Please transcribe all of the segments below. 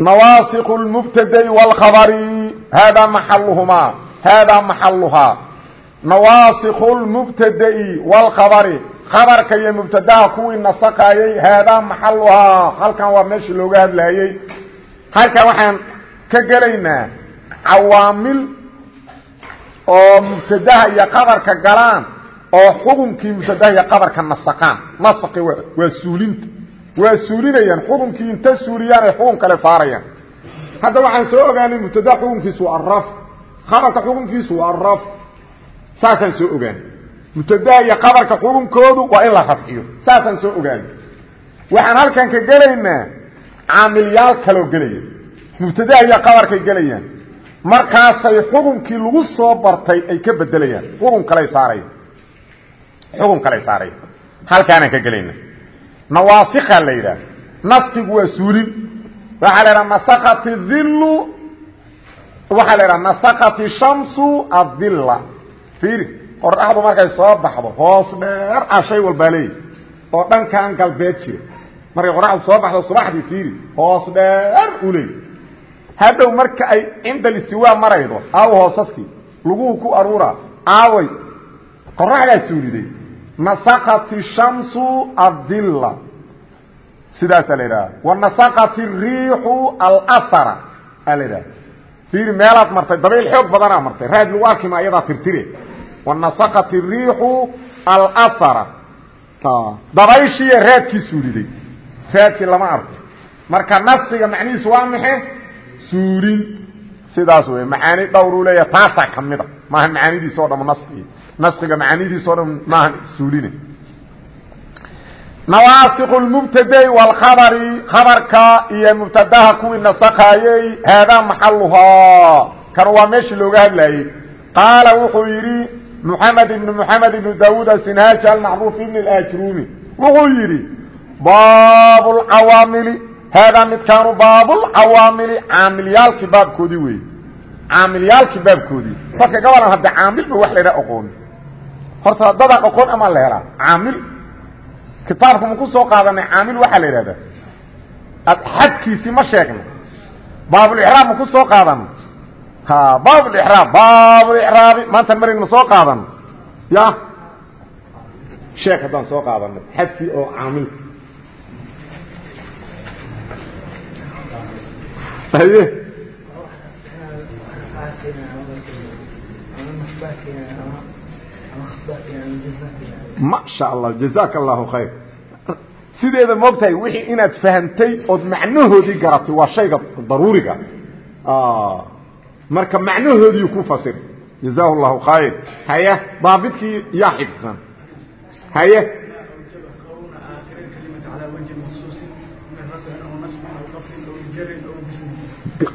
نواasق المبتd والخبر hada محلهma hada محلhaa نواasق المبتd والخبر خبرka iyo مبتدha kuwii نasqayey haadaa محلhaa halkan waa meeshii looga hadlayey halkan waxaan ka gelaynaa cawaamil oo مبتdaha iyo qabarka galaan oo xukunkii مبتdaha iyo qabarka nasqaan nasqi waa suulinta waa suulinayaan xukunkii inta suuliyaan ay xukun kale saarayaan. Hadda waxaan soo ogaanay mubtada xukunkiisu waa araf khabarka xukunkiisu waa araf saasaan soo ogaanay. Mubtadaha iyo khabarka xukunkoodu waa in la rafciyo. Saasaan soo ogaanay. Waxaan halkan ka gelaynaa caamilyaal kaloo gelaya mubtadaha iyo khabarkay gelayaan. Markaasay xukunkii lagu soo bartay ay ka bedelayaan. Xukun kaley saarayan xukun kaley saarayan halkaanaan ka gelayna nawaasikha la yidhaah naskigu waa suulin. Waxaa la idhaha nasakati dhilu waxaa la idhaha nasakati shamsu adilla fiiri qoraxdu markay soo baxdo hoos dheer ah shay walbaa leeyahy oo dhankan galbeed jira. Markay qoraxdu soo baxdo subaxdii fiiri hoos dheer u leey hadhow marka ay cinda alistiwaa maraydo aawo hoosaskii laguhu ku aruura aaway qoraxdaa suuliday nasakati shamsu adilla sidaasaa la idhaha wanasaqat الriixu alahara aa la idhaha fiiri meelaad martay dabayl xoog badanaa martay raad lagu arkima ayadaa tirtire wanasaqat الriixu alahara dabayshiiya raadkii suuliday raadkii lama arko marka nasiga macnihiisu waa maxe suulin sidaas wey macaani dhowruu leeya taasaa kamida maaha macaanidiisa o dham naski naskiga macaanidiisa o dhan maaha suuline nawaasiq lmubtadai wlkhabari khabarka iyo mubtadaha kuwii nasakayey haadaa maxaluhaa kan waa meeshii looga hadlayey qaala wuxuu yidhi mxamed ibn mxamed ibn daawuud asinhaaji almacruuf ibn اajrumi wuxuu yidhi baab lcawaamili haadaa midkaanu baabulcawaamili caamilyaalkii baabkoodii wey caamilyaalkii baabkoodii dadka gabalan hadde caamilba wax laydha oqoon horta dadaan oqoon amaa la helaa caamil. Kitaabka ma ku soo qaadanay caamil waxaa la yidhahdaa. Xadkiisii ma sheegna baabulixraab ma ku soo qaadano ha baabulixraab baabulixraabi maantan marin ma soo qaadano ya. Sheek haddaan soo qaadanay xadkii oo caamilka haye ma sha allah jazaaka allahu khayr. Sideeda moogtahay wixii inaad fahamtay ood macnahoodii garatay waa shayga daruuriga. Marka macnahoodii ku fasir. Jazaahu llahu khayr. Haye daabidkii yaa xifsan haye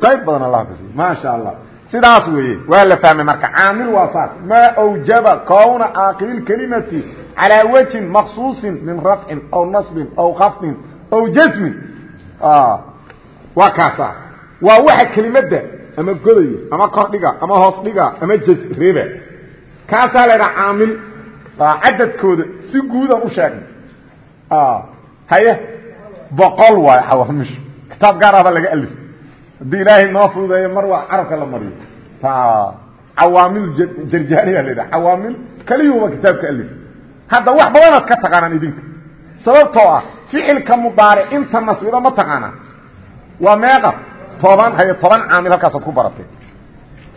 qayb badan allah kasi ma sha allah sidaas weeye waa la fahmay marka. Caamil waa saas maa awjaba kowna aakiri kelimati calىa wajhin maksuusin min rafcin aw nasbin aw khafdin aw jasmin waa kaasa waa waxa kelimadda ama godaya ama kordhiga ama hoos dhiga ama jasreba kaasaa la ydhaha caamil. Cadadkooda si guudan u sheegnay. Haye boqol waayo cawaamishu kitaab gaar ahba laga alif haddii ilaahay noo fududeeyo mar waa carabka la mariyo. Cawaamil jarjaaniya la ydhaha cawaamil keliyuba kitaabka alif. Hadda wax badanaad ka taqaanaan idinka. Sababtoo ah ficilka mudaaric inta nasbido ma taqaanaa waa meeqa toban haye toban caamil halkaasaad ku baratay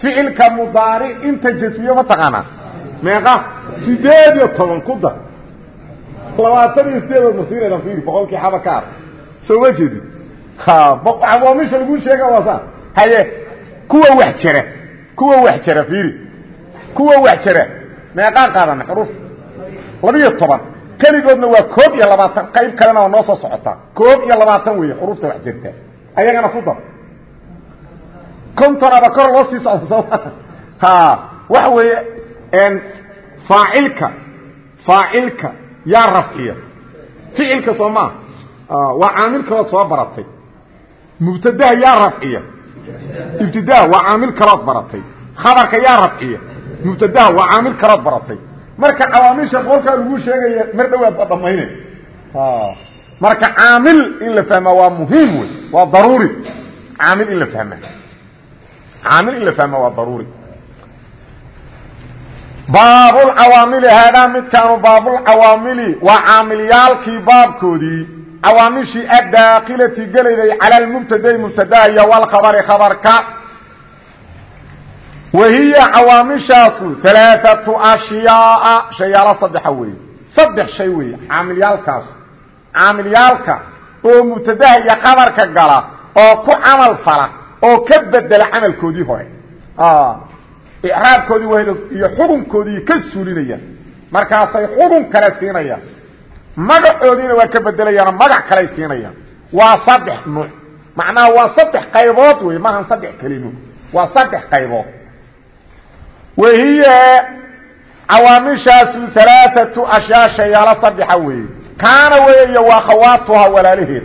ficilka mudaaric inta jasmiyo ma taqaanaa meeqa sideed iyo toban ku dar. Labaatan iyo cawaamisha lagu sheega waa saa haye kuwa wax jera kuwa wax jera fiiri kuwa wax jera meeqaan qaadana xuruuf labiyo toban keligoodna waa koob iyo labaatan qayb kalena waa noo soo socotaa koob iyo labaatan weeye xuruufta wax jirta ayagana ku dar kontonaba kor loo sii socdo sooma ha waxa weeye faacilka faacilka yaa rafciya ficilka soo maa waa caamil kalood soo baratay mubtadaha yaa rafciya. Ibtidaha waa caamil kalood baratay. Khabarka yaa rafciya. Mubtadaha waa caamil kalood baratay. Marka cawaamisha qolkaa lagu sheegaya mar dhowaad ba dhamaynay marka caamil in la fahmaa waa muhiim wey waa daruuri. Caamil in la fahma caamil in la fahma waa daruuri. Baabulcawaamili haadaa midkaanu baabulcawaamili waa caamilyaalkii baabkoodii cawaamishii addaakilati gelayday cala lmubtadai mubtadaha iyo walkhabari khabarka. Wa hiya cawaamishaasu alaaatu ashyaaa shayaalo saddexa weeye. Saddex shay weeye caamilyaalkaasu caamilyaalka oo mubtadaha iyo khabarka gala oo ku camal fala oo ka bedela camalkoodii hore. Icraabkoodii iyo xukunkoodii ka suulinayaan. Markaasay xukun kale siinayaan magacoodiina waa ka bedelayaanoo magac kaley siinayaan. Waa saddex nuuc macnaha waa saddex qaybood wey maahan saddex kelimo waa saddex qaybood. Wahiya cawaamishaasu alaaatu ashyaa shayaalo saddexa weeye kaana weeye waa khawaatuhaa walaalaheed.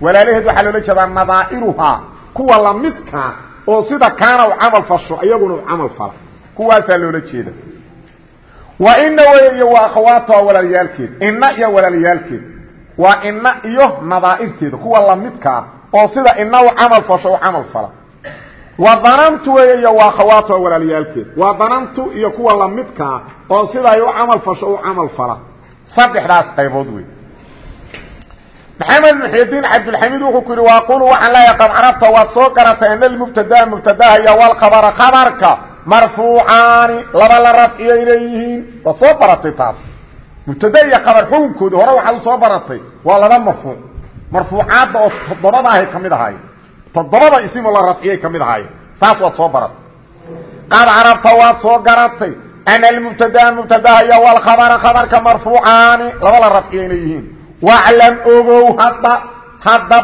Walaalaheed waxaa loola jeedaa nadaa'iruhaa kuwa lamidkaa oo sida kaana u camal fasho iyaguna u camal fala. Kuwaasaa loola jeeda wa ina wey iyo waa akhawaatuha walaalyaalkeed. Ina iyo walaalyaalkeed. Waa ina iyo nadaairteeda kuwa lamidkaa oo sida ina u camal fasho u camal fala. Wa danantu wey iyo waa akhawaatuha walaalyaalkeed. Waa danantu iyo kuwa lamidkaa oo sida ay u camal fasho u camal fala. Saddexdaas qaybood wey maxamed muxyidiin cabdilxamiid wuxuu ku marfuucaani laba la rafciyo inay yihiin. Waad soo baratay taas. Mubtada iyo khabar xukunkooda hore waxaad u soo baratay. Waa laba marfuuc. Marfuucaadda oo toddobada ahay ka mid ahay toddobada isimoo la rafciyay ka mid ahay taas waad soo baratay. Qad carabta waad soo garatay. Ana almubtadaa mubtadaha iyo walkhabara khabarka marfuucaani laba la rafciyo inay yihiin. Ogow hadda hadda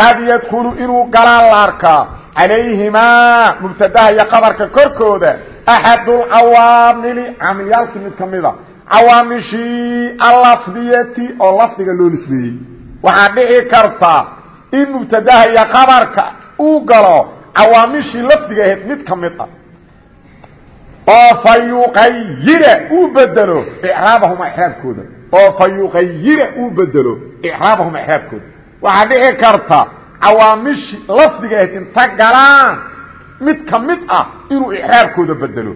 qad yadkhulu inuu galaa la arkaa calayhimaa mubtadaha iyo qabarka korkooda axadulcawaamili caamiliyaalkii mid ka mida cawaamishii allafdiyati oo lafdiga loo nisbeeyey waxaa dhici karta in mubtadaha iyo qabarka uu galo cawaamishii lafdiga ahayd mid ka mid ah oo fa uu bedelo icraabahuma oo fa yuqayira uu bedelo icraabahuma icraabkooda waxaa dhici karta cawaamishi lafdiga ahayd inta galaan mid ka mid ah inuu icraabkooda bedelo.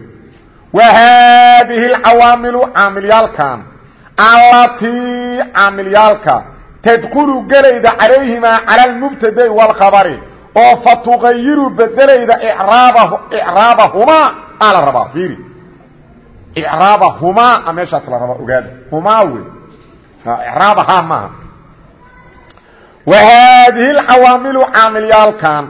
Wa haadihi alcawaamilu caamilyaalkan allatii caamilyaalka tadkulu gelayda calayhimaa cala almubtadai wاlkhabari oo fa bedelayda icraabahumaa la rabaa. Ir raaba humaa meeshaas la rabaa ogaada. Humaa wey raabahaa maaha wa haadihi alcawaamilu caamilyaalkan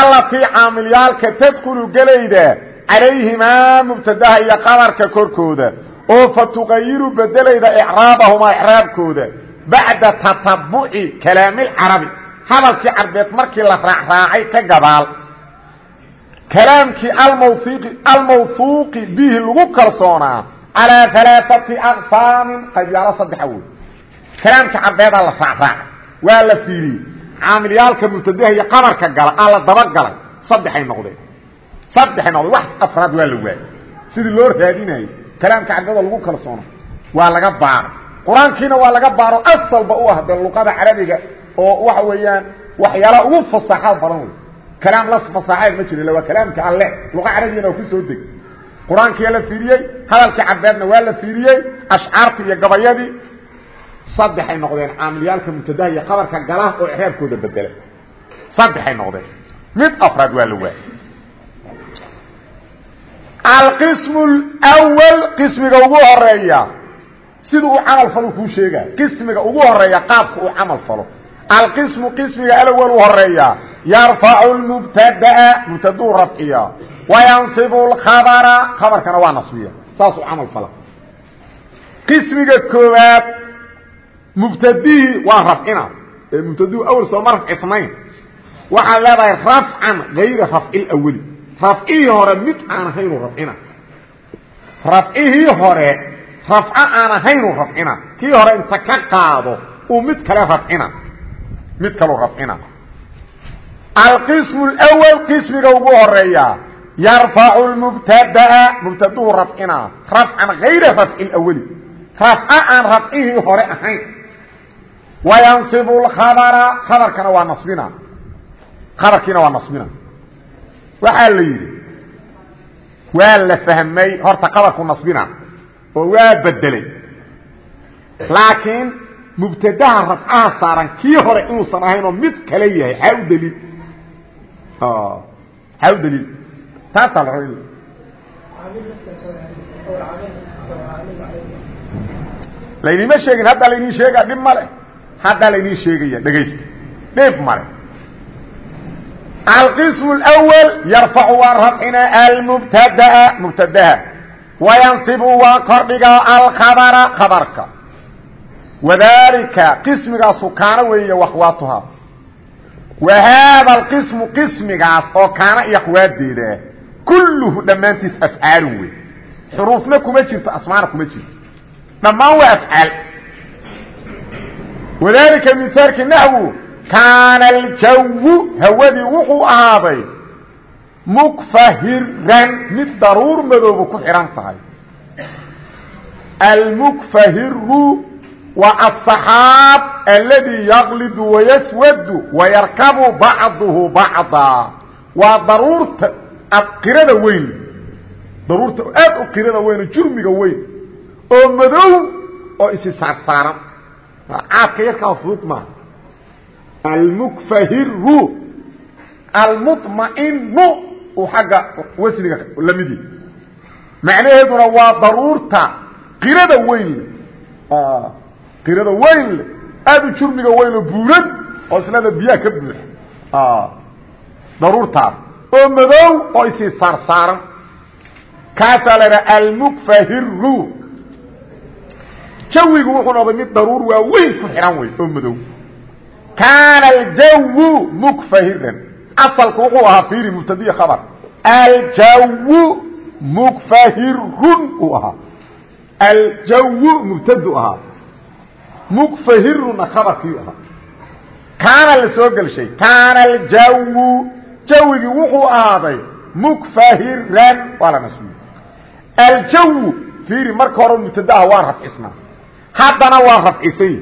allatii caamilyaalka tadkulu gelayda calayhimaa mubtadaha iyo qabarka korkooda oo fa tuqayiru bedelayda icraabahumaa icraabkooda bacda tatabuci kalaamilcarabi hadalkii carbeed markii la raacraacay ka gadaal kalaamkii almawhuuqi bihi lagu kalsoonaa calىa alaaثati aqsaamin qaybyaalo saddexa wey kalaamka carbeedaa la raacraaca waa la fiiriyey caamilyaalka mubtadaha iyo qabarka gala aa la dabagalay saddexay noqdeen. Saddexay noqdeen. Wax afraad waa la waayey. Sidii loo raadinayay kalaamka carbeeda lagu kalsoona waa laga baaro qur'aankiina waa laga baaro asalba u ah de luqada carabiga oo waxa weeyaan waxyaalaha ugu fasaxaa badan wey kalaam la fasaxeed ma jiro waa kalaamka alle. Luqa carabiyana waa ku soo deg qur'aankiyaa la fiiriyey hadalkii cabeedna waa la fiiriyey ashcaartii iyo gabayadii saddexay noqdeen caamilyaalka mubtadaha iyo qabarka gala oo ixraabkooda bedela saddexay noqdeen. Mid afraad waa la waayey alqismu lwal qismiga ugu horreeya siduu u camal falo kuu sheega qismiga ugu horreeya qaabka uu camal falo. Alqismu qismiga alawal u horreeya yarfacu mubtadaa mubtaduu rafciya wayansibu lkhabara khabarkana waa nasbiya. Saasuu camal fala. Qismiga koowaad mubtadihii waa rafcina ee mubtaduu awel sooma rafcisnayn waxaad leedahay rafcan hayra rafci lawali rafcihii hore mid aan ahaynu rafcina rafcihii hore rafco aan ahaynu rafcina kii hore inta ka qaado uu mid kale rafcina mid kaleu rafcina alqism اlأwl qismiga ugu horeeya yarfacu mubtadaa mubtaduu rafcina rafcan hayra rafci اlawali rafco aan rafcihii hore ahayn wayanصib اkhabra khabarkana waa nasbina khabarkiina waa nasbina waxaa la yidhi waa la fahmay horta qabarku nasbina oo waa bedelay laakiin mubtadaha rafcaha saaran kii hore inuusan ahayn oo mid kale yahay xaa u daliil xaa u daliil taasaa la raba laynima sheegin haddaa laydin sheegaya dhib male haddaa laydin sheegaya dhegaysta dhib male alqism اأwl yarfacu waa rafcina almubtadaa mubtadaha wayansibu waa kordhigaa alkhabra khabarka. Wadalika qismigaasu kaana weeye wakhwaatuhaa wa haada alqismu qismigaas oo kaana iyo akhwaadeeda kulluhu dhammaantiis afcaalun wey xuruufna kuma jirto asmaana kuma jirto. Dhammaan waa afcaal wadalika mihaalki naxwu kaana aljawu hawadii wuxuu ahaaday mukfahiran mid daruur madoobu ku xidhan tahay. Almukfahiru waa aلصaxaab aladii yaqlidu wayaswadu wayarkabu bacduhu bacdaa waa daruurta qirada weyn daruurta aad u qirada weyn oo jurmiga weyn oo madow oo isi saarsaaran caadka yarkaa fudud maaha. Almukfahiru. Almuطmainu uu xagga wasniga la mid yahy macnaheeduna waa daruurta qirada weyn. Le qirada weyn. Le aada u jurmiga weyn oo buurad oo islada biyaha ka buuxa. Daruurtaas oo madow oo isii saarsaaran kaasaa la idhaha almukfahiru jawigu wuxuu noqday mid daruur waa ku xihan wey oo madow. Kaana aljawu mukfahiran. Asalku wuxuu ahaa fiiri mubtadiy khabar. Aljawu mukfahirun uu ahaa. Aljawu mubtadu ahaa. Mukfahirunna khabarkiiu ahaa. Kaana la soo gelshay. Kaana aljawu. Jawigii wuxuu ahaaday mukfahiran waa la nasbiyey aljawu fiiri marka hore mubtadaha waa rafcisnaa haddana waa rafcisay.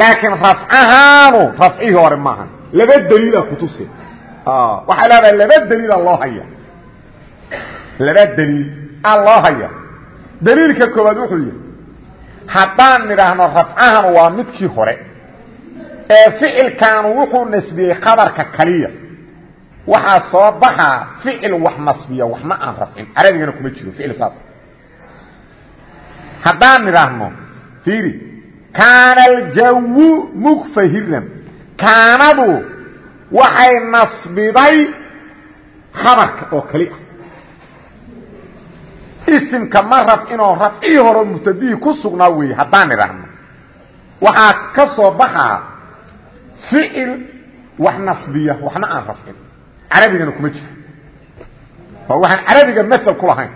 Laakiin rafcahaanu rafcihii hore maaha laba daliila kutusi waxay leedahay laba daliila loo haya laba daliil a loo haya daliilka koowaad wuxuu yihi haddaan nidhaahno rafcahanu waa midkii hore ee ficilkaanu wuxuu nasbiyey khabarka kaliya. Waxaa soo baxaa ficil wax nasbiya waxna aan rafcin. Carabigana kuma jiro ficil saas. Haddaan nidhaahno kaana aljawu mukfahiran kaanadu waxay nasbiday khabarka oo keli ah. Isimka ma rafcinoo rafcii hore mubtadihii ku sugnaa weeye haddaan idhaahno. Waxaa ka soo baxaa ficil wax nasbiya waxna aan rafcin carabigana kuma jiro. Waa waxaan carabiga masel ku lahayn.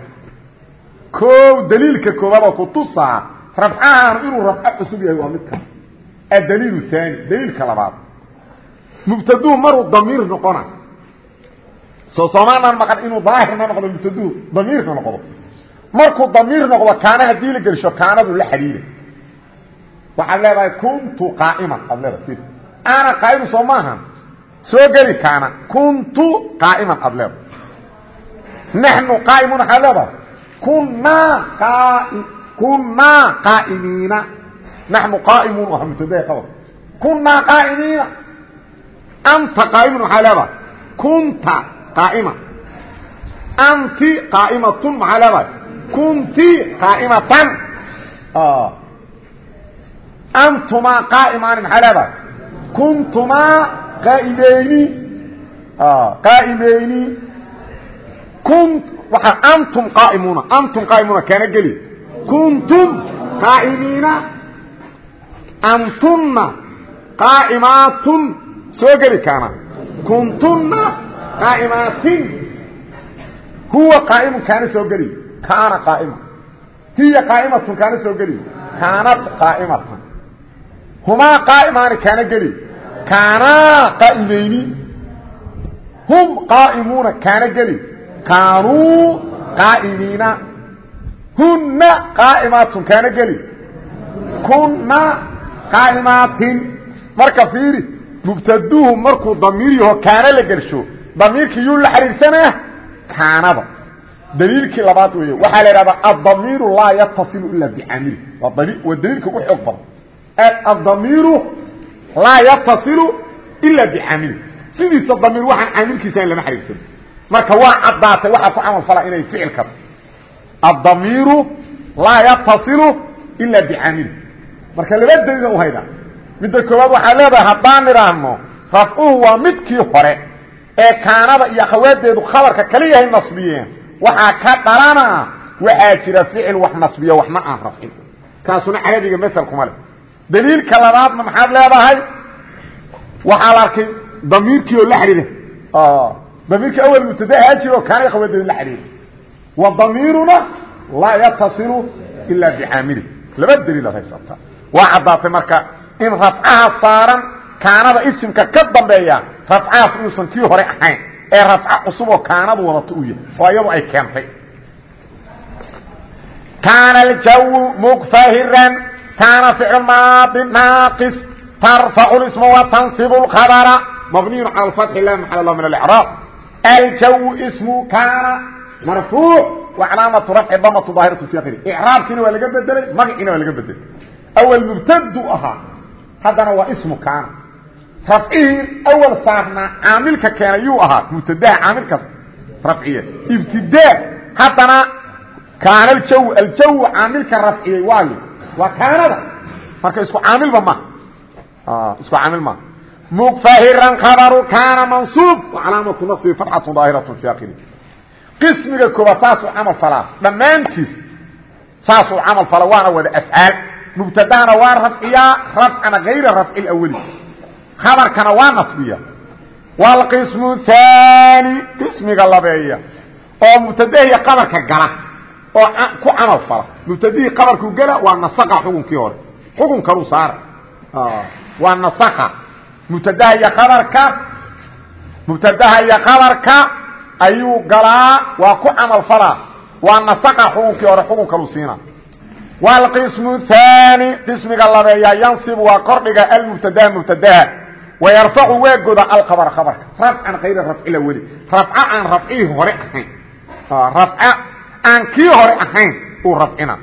Koow daliilka koobaad oo kutusaa rafcahaanu inuu rafco cusub yahay waa midkaas adaliil haani daliilka labaad. Mubtaduu maruu damiir noqona. Soo soomaalaan maqan inuu daahirna noqdo mubtaduu damiirna noqdo. Markuu damiir noqdo kaana haddii la gelsho kaanadu la xidhiida waxaad leedahay kuntu qaa'iman aad leedahay ana qaa'imu soo maahan soo geli kaana. Kuntu qaa'iman aad leedahay. Naxnu qaa'imun waxaad leedahay. Kunaa qaai kunaa qaa'imiina naxnu qaa'imuun waa mubtada khabar kunaa qaa'imiina anta qaa'imun waxaa leedahay? Kunta qaa'ima anti qaa'imatun maxaa leedahay? Kunti qaa'imatan antumaa qaa'imaani maxaa leedahay? Kuntumaa qaa'imeyni qaa'imeyni kun waa antum qaa'imuuna antum qaa'imuuna kaana geli kuntum qaa'imiina antunna qaa'imaatun soo geli kaana kuntunna qaa'imaatin huwa qaa'imun kaana soo geli kaana qaa'ima hiya qaa'imatun kaana soo geli kaanat qaa'imatan humaa qaa'imaani kaana geli kaanaa qaa'imayni hum qaa'imuuna kaana geli kaanuu qaa'imiina hunna qaa'imaatun kaana geli. Kunna qaa'imaatin marka fiiri mubtaduhu markuu damiir yaho kaana la gelsho damiirkii yuu la xiriirsanaa? Kaanada dliilkii labaad wey waxaa la dhahdaa aلdamiiru laa yatasilu ila bcaamili waa dliilka ugu xoog badan. Aلdamiiru laa yatasilu ila bcaamili sidiisa damiir waxaan caamilkiisa in lama xariirsan marka waa caddaatay waxaa ku camal fala inay ficil karto aلdamiiru laa yatasilu ila bcaamili marka laba daliila uhayda midda koowaad waxaa leedahay haddaan idhaahno rafcuhu waa midkii hore ee kaanada iyo akhawaadeedu khabarka kaliyahay nasbiyeen waxaa ka dhalana waxaa jira ficil wax nasbiya waxna aan rafcin kaasuna carabiga masel kuma leh daliilka labaadna maxaad leedahay waxaa la arkay damiirkii oo la xidhiira damiirkii awel mubtada ahaa jira oo kaana khawadeed la xidhiira wa damiiruna laa yatasilu ilaa bicaamili laba daliil ad haysata waa caddaatay marka in rafcaha saaran kaanada isimka ka dambeeya rafcahaas inuusan kii hore ahayn ee rafco cusub oo kaanadu wadato u yahay oo iyadu ay keentay. Kaana aljawu mukfahiran kaana ficlu maadi naaqis tarfacu isma watansibu lkhabara mabniyu cala alfatxi la maxal lah min alcraab aljawu ismu kaana marfuuc wa calaamatu daahiratu fi akhiri. Icraabkiina waa laga bedelay magaciina waa laga bedelay awal mubtadu ahaa haddana waa ismu kaana rafcihii awal saarnaa caamilka keenay yuu ahaa mubtadaha caamilkaas rafciye ibtidaa haddana kaana aljaw aljaw caamilka rafciyey waayo waa kaanada. Marka isku caamilba maha isku caamil maaha mukfahiran khabaru kaana mansuub calaamatu nasbi fatxatu daahiratu fi qismiga koobaad saasuu camal falaa. Dhammaantiis saasuu camal fala waana wada afcaal. Mubtadahana waa rafciyaa rafcana hayra rafci lawali abarkana waa nabiya wlqismu haani qismiga labeeya. Oo mubtadahii qabarka gala oo ku camal fala. Mubtadihii qabarku gala waa naska xukunkii hore. Xukunkanuu saara. Waa naska mubtadaha iyo qabarka mubtadaha iyo qabarka ayuu galaa waa ku camal falaa waa nasaqa xukunkii hore xukun kalu siina wاlqismu haani qismiga labeeyaa yansibu waa kordhiga almubtadaa mubtadaha wayarfacu waa goda alkhabra khabarka. Rafcan kayra rafci laweli rafca aan rafcihii hore ahayn. Rafca aan hore ahayn uu rafcina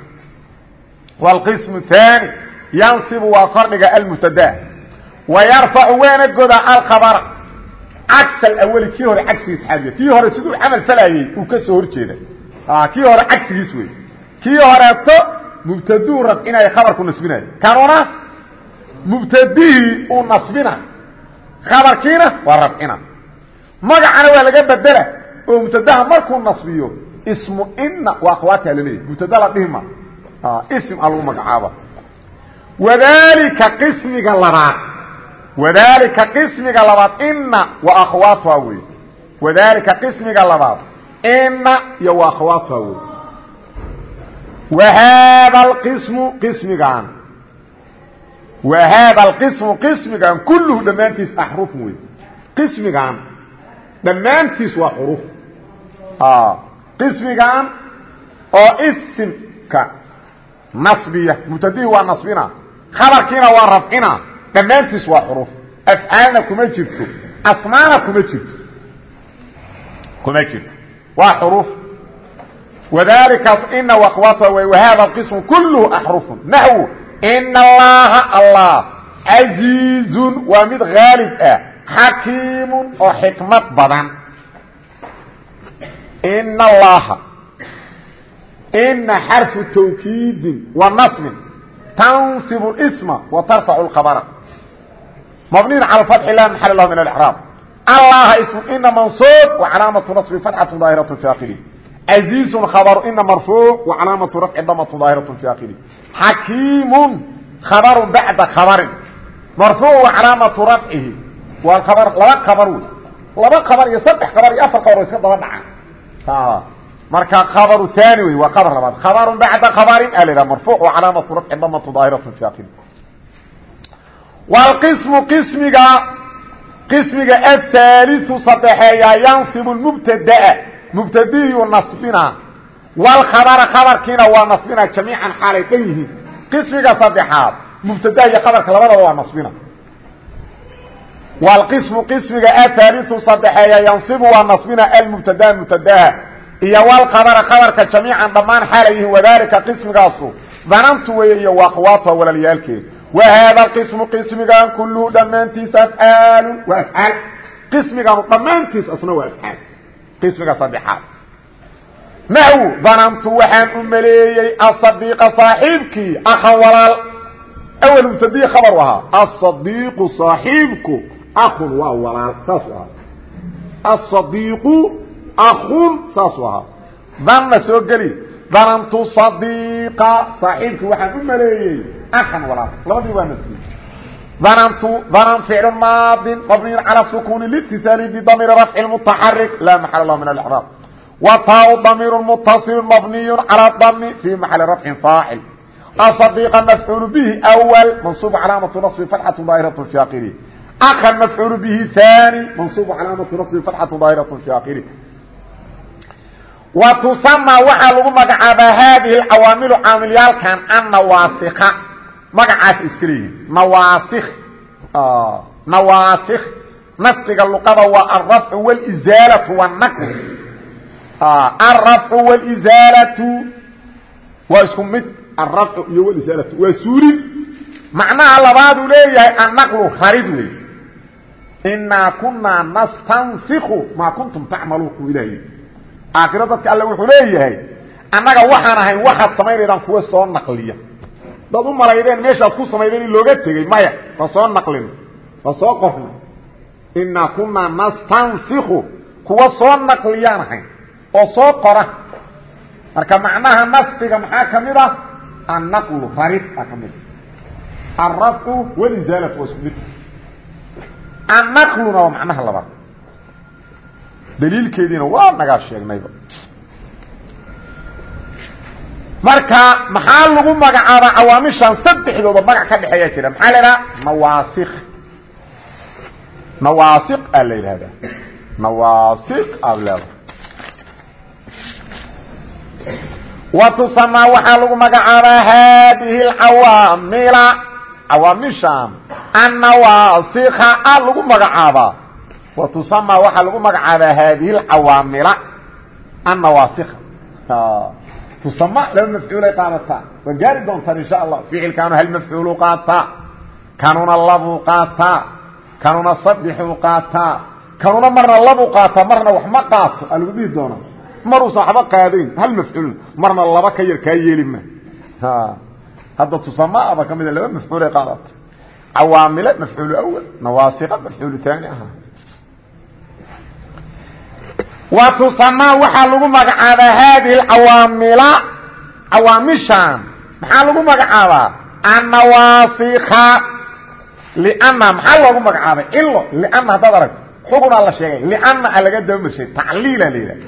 wاlqismu haani yansibu waa kordhiga almubtadaa wayarfacu waana goda alkhabra cas awli ah, kii hore cagsigiis xaadiya kii hore siduu camal falayey uu ka soo horjeeda kii hore cagsigiis wey kii horeeto mubtaduu rafcinaya khabarku nasbinayo kanuna mubtadihii uu nasbina. Khabarkiina waa rafcina magacana waa laga bedela. Oo mubtadaha markuu nasbiyo ismu ina waa akhwaatiha laleeyahy mubtada la dhihima ism a lagu magacaaba. Wadalika qismiga labaad wadaalika qismiga labaad ina wa akhaatuha wey wadaalika qismiga labaad ina iyo wa akhawaatuha wey wa haada alqismu qismigaan. Wa haada alqismu qismigaan kulluhu dhammaantiis axruf wey qismigaan dhammaantiis waa xuruf qismigaan oo isimka nasbiya mubtadihii waa nasbina khabarkiina waa rafcina dhammaantiis waa xuruf afcaalna kuma jirto asmaana kuma jirto. Kuma jirto. Waa xuruf wadalikaas ina waqwata way wahada qism kulluhu axrufun. Naxwu ina allaha allah casiizun waa mid haalib ah xakiimun oo xikmad badan. Ina allaha ina xarfu tawkiidin wa nasbin tansibu اsma wa tarfacu اkhabra mabniin calى fathi la maxal lahu min اlraab allaha ism ina mansuub wacalaamatu nasbi fatxatu daahiratu fi akhirih casiizun khabaru ina marfuuc wacalaamatu rafci damatu daahiratu fi akhirih xakiimun khabaru bacda khabarin marfuuc wacalaamatu rafcihi waa kabar laba kabar wey laba kabar iyo saddex kabar iyo afar kabar oo iska daba dhacaan marka kabaru haani wey waa kabar labaad kabarun bacda kabarin a la ydhaha marfuuc wacalaamatu rafci damatu daahiratu fi akhirih wlqismu qismiga qismiga ahaaliu sadexeeya yansibu mubtadaa mubtadiyu nasbina. Wlkhabara khabarkiina waa nasbina jamiican xaalay dhan yihiin qismiga saddexaad mubtada iyo khabarka labadaba waa nasbina. Wlqismu qismiga ahaaliu sadexeeya yansibu waa nasbina almubtadaa mubtadaha iyo wlkhabara khabarka jamiican dhammaan xaalay yihiin wadalika qismigaasu. Danantu weeye iyo waa akhwaatuha وhda qسم qسmigan kul dhamaantiis afaal waa aal qismigan dhamaantiis isna waa aal qismiga sadexaad naw danantu waxaan u maleeyey aصadiqa صaaxiibkii akhan walaal awal mubtadi khabar ahaa aلصadiiqu صaaxiibku akun waa walaal saas ahaa aلصadiiqu akun saasu ahaa danna soo geli danantu صadiqa صaaxiibkii waxaan u maleeyey an walaal labadii waa nasbi dnntu dnn ficl maadi mabniy calى sukuni lاtisaali bdmir rafci mutaxarik la maxal lah min اlcraab wtaa damiir mutaصil mabniy calى dmi fi maxali rafci faacil aصdiqa mafcuul bihi أwl mansub calaamaةu naصbi fatxaة daahiraة fi akiri akan mafcuul bihi ثanي mansub calaamaةu naصbi fatxaة daahiraة fi akiri wa tusama waxaa lagu magacaabaa haadihi اcawaamilu caamilyaalkan annawaasika magacaas iska leeyihin nawaasikh nawaasikh nasqiga luqada waa alrafcu wاlizaalatu wاnaql alrafcu wاlizaalatu waa isku mid alrafcu iyo wlizaalatu waa suulin macnaha labaaduu leeyahay annaqlu rarid wey inaa kunaa nastansiku maa kuntum tacmaluun uu ilahay aakhiro dadka alle wuxuu leeyahay annaga waxaan ahayn waxaad samaynaydaan kuwa soo naqliya dad u malaydeen meeshaad ku samaydeen in looga tegey maya waa soo naqlin waa soo qorna inaa kunaa nastansiku kuwa soo naqliyaan ahayn oo soo qora. Marka macnaha naskiga maxaa ka mid ah? Annaqlu rarid aa ka mid a alrafcu walizaalatu waa isku mid. Annaqluna waa macnaha labaad. Daliilkeediina waa nagaa sheegnayba marka maxaa lagu magacaabaa cawaamishan saddexdooda magac ka dhexeeya jira? Maxaa la idhaha nawaasik nawaasiq aa la yidhahdaa nawaasiq aad leedahay waxaa lagu magacaabaa haadihi alcawaamila cawaamishan annawaasikha a lagu magacaabaa. Wa waxaa lagu magacaabaa haadihi alcawaamila annawaasikha tusama laba mafcuulay qaadataa waa gaari doontaan insha allah ficilkaanu hal mafcuulu qaataa kanuna labuu qaataa kanuna sadexuu qaataa kanuna marna labuu qaataa marna wax ma qaato aa lagu dhihi doonaa maruusan waxba qaadayn hal mafcuul marna laba ka yar kaa yeeli ma hadda tusamaaba ka mida laba mafcuulay qaadata cawaamile mafcuulu awal nawaasiqa mafcuulu taani ahaa wa tusamaa waxaa lagu magacaabaa haadihi alcawaamila cawaamishan maxaa lagu magacaabaa? Annawaasikha lianna maxaa loogu magacaabay? Ilo lianna haddaad aragto. Xugunaa la sheegay. Lianna a laga dabamashay tacliila la yidhaha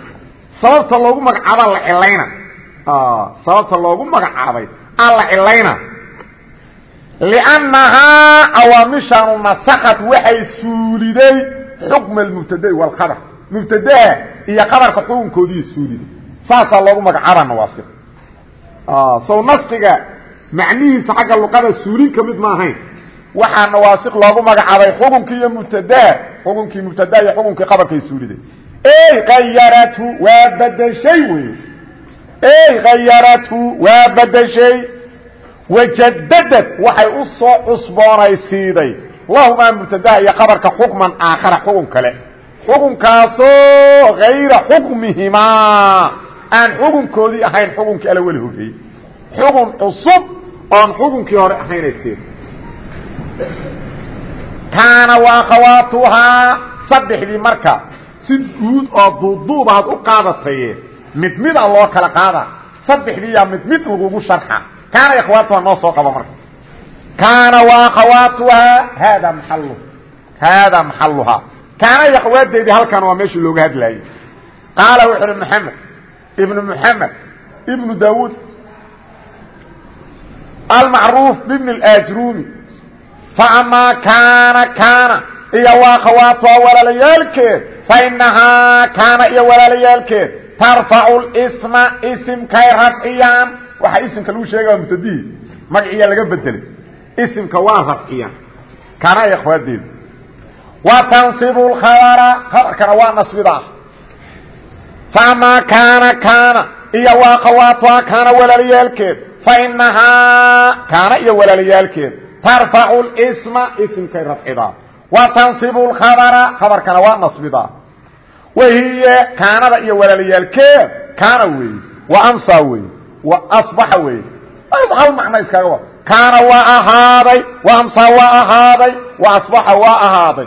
sababta loogu magacaabaa la cilayna. Sababta loogu magacaabay aa la cilayna. Liannahaa waalkhabar mubtadaha iyo qabarka xukunkoodii suulida saasaa loogu magacaaba nawaasib sow naskiga macnihiisa xagga luqada suulin ka mid ma ahayn. Waxaa nawaasik loogu magacaabay xukunkii iyo mubtadaha xukunkii mubtadaha iyo xukunkii qabarkay suuliday ey khayarathu waa bedeshay wey ey khayarathu waa bedeshay wajadadad waxay u soo cusboonaysiiday. Lahumaa mubtadaha iyo qabarka xukman aakhara xukun kale xukunkaasoo hayra xukmihimaa aan xukunkoodii ahayn xukunkii ala weli horreeyey xukun cusub oon xukunkii hore ahaynay siin kaana waa khawaatuhaa saddexdii marka. Si guud oo duuduubaad u qaadataye mid mida loo kala qaada. Saddexdii yaa mid mid lagugu sharxa. Kaana akhawaatuhaa noo soo qaba marka. Kaana waakhawaatuhaa haada maxalu haadaa maxaluhaa kaana iyo akhawaadeedii halkan waa meeshii looga hadlaayey qaala wuxu uhi maxamed ibnu muxamed ibnu daawuud almacruuf bibni اlaajruumi faamaa kaana kaana iyo waakhawaatuhaa walaalayaalkeed fainahaa kaana iyo walaalayaalkeed tarfacu isma isimkay rafciyaan waxaa isimka lagu sheegaya mubtadihi magaciyaa laga bedelay. Isimka waa rafciyaan kaana iyo akhwaadeeda tansibu lkhabara khabarkana waa nasbidaa faamaa kaana kaana iyo waakhawaatuhaa kaana walaalayaalkeed fainahaa kaana iyo walaalayaalkeed tarfacu isma isimkay rafcidaa tansibu lkhabara khabarkana waa nasbidaa wahiye kaanada iyo walaalayaalkeed kaana weeye amsa weeye asbaxa weeye hal macno iskaga wa kaana waa ahaaday wa amsa waa ahaaday asbaxa waa ahaaday